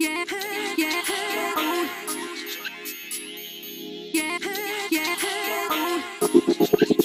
Yeah, yeah, oh. Yeah, yeah, oh.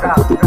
Yeah,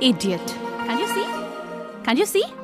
Idiot. Can you see? Can you see?